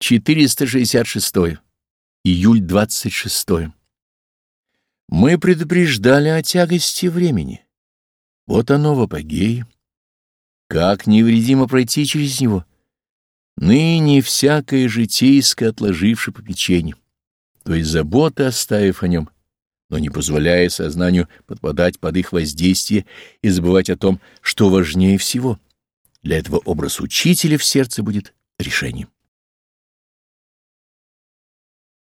466. Июль 26. Мы предупреждали о тягости времени. Вот оно в апогее. Как невредимо пройти через него? Ныне всякое житейское отложившее попечение, то есть заботы оставив о нем, но не позволяя сознанию подпадать под их воздействие и забывать о том, что важнее всего. Для этого образ учителя в сердце будет решением.